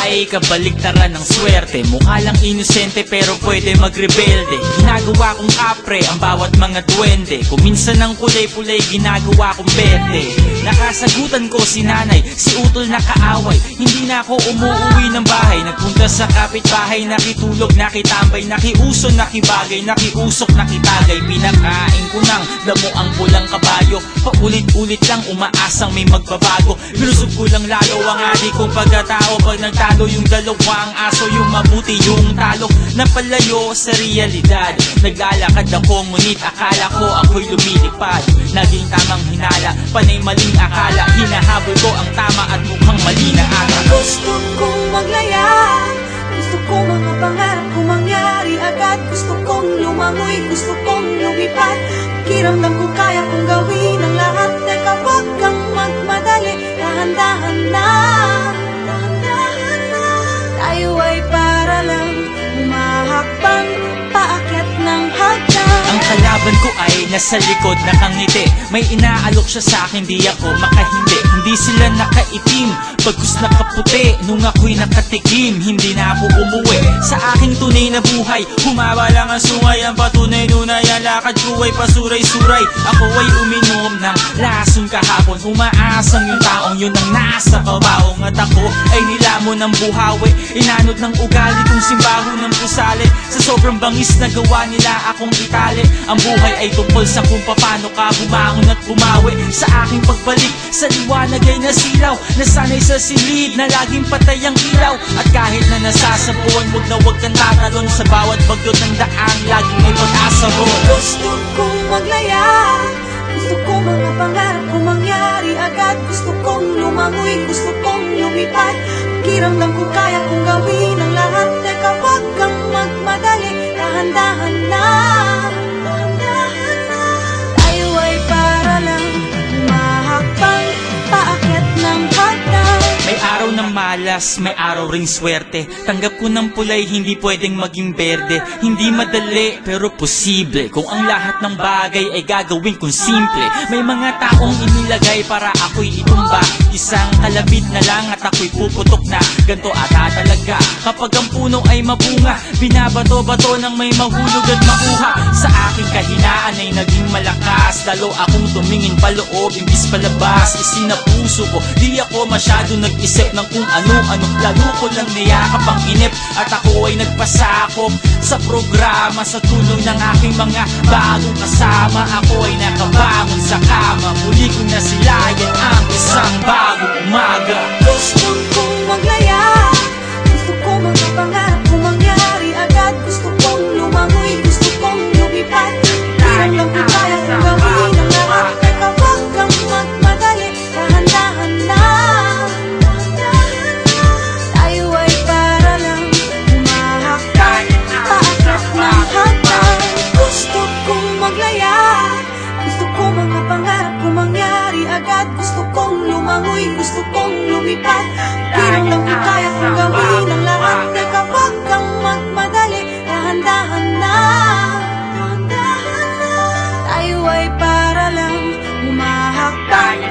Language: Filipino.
ay kabaliktaran ng swerte. Mukha lang inosente pero pwede magrebelde. Ginagawa kong kapre ang bawat mga duwende. Kung minsan ng kulay-pulay ginagawa kong berde. Nakasagutan ko si nanay, si utol na kaaway. Hindi na ako umuwi ng bahay. Nagpunta sa kapitbahay, nakitulog, nakitambay Nakiuso, nakibagay, nakiusok, nakitagay. Pinakain ko ng damo ang pulang kabayo. Paulit-ulit lang umaasang may magbabago. Binusog ko lang lalo ang adik kong pagkatao. Pag nagtalo yung dalawang aso Yung mabuti yung talo. Napalayo sa realidad. Naglalakad ako ngunit akala ko ako'y lumilipad. Naging tamang hinala, panay maling akala. Hinahabol ko ang tama at mukhang mali na ata Gusto kong maglaya Gusto kong mga pangarap ko mangyari agad. Gusto kong lumangoy, gusto kong lumipad. Kiramdam ko kaya kong gawin ang lahat. Teka wag kang magmadali Dahan-dahan na. Dahan-dahan na. Tayo ay para lang Umahakbang Paakyat ng hagdan. Ang kalaban ko ay nasa likod nakangiti May inaalok siya sa akin di ako makahindi Hindi sila nakaitim. Pagkus nakaputi Nung ako'y nakatikim. Hindi na ako umuwi. Sa aking tunay na buhay Humaba lang ang sungay. Ang patunay nunay Ang lakad ko ay pasuray-suray. Ako ay uminom ng lasong kahapon. Umaasang yung taong yun ang nasa kabaong Nilamon ng buhawi. Inanod ng ugali kong simbaho ng pusali Sa sobrang bangis na gawa nila akong itali. Ang buhay ay tungkol sa kung paano ka bumangon at bumawi. Sa aking pagbalik sa liwanag ay nasilaw. Nasanay sa silid na laging patay ang ilaw. At kahit na nasasabuan Huwag na huwag kang tatalon. Sa bawat bagyo ng daan Laging may pag-asa mo. Gusto kong maglaya Gusto kong mga pangarap ko mangyari agad. Gusto kong lumangoy, gusto kong lumipad Kiramdam ko kaya kong ng malas, may araw ring swerte. Tanggap ko ng pulay, hindi pwedeng maging berde. Hindi madali, pero posible. Kung ang lahat ng bagay ay gagawin kong simple. May mga taong inilagay para ako'y itumba. Isang kalabit na lang at ako'y puputok na. Ganto ata talaga. Kapag ang puno ay mabunga Binabato-bato ng may mahulog at makuha. Sa aking kahinaan ay naging malakas. Lalo akong tumingin paloob, imbis palabas. Isinapuso ko, di ako masyado nag-isip ng kung ano-ano Lalo ko lang niyakap ang inip. At ako ay nagpasakop sa programa Sa tulong ng aking mga bagong kasama. Ako ay nakabangon sa kama Muli ko na silayan ang isang bagong lumipad Kiramdam ko kaya kong gawin ang lahat Teka wag kang magmadali Dahan-dahan na. Dahan-dahan na. Tayo ay para lang. Umahakbang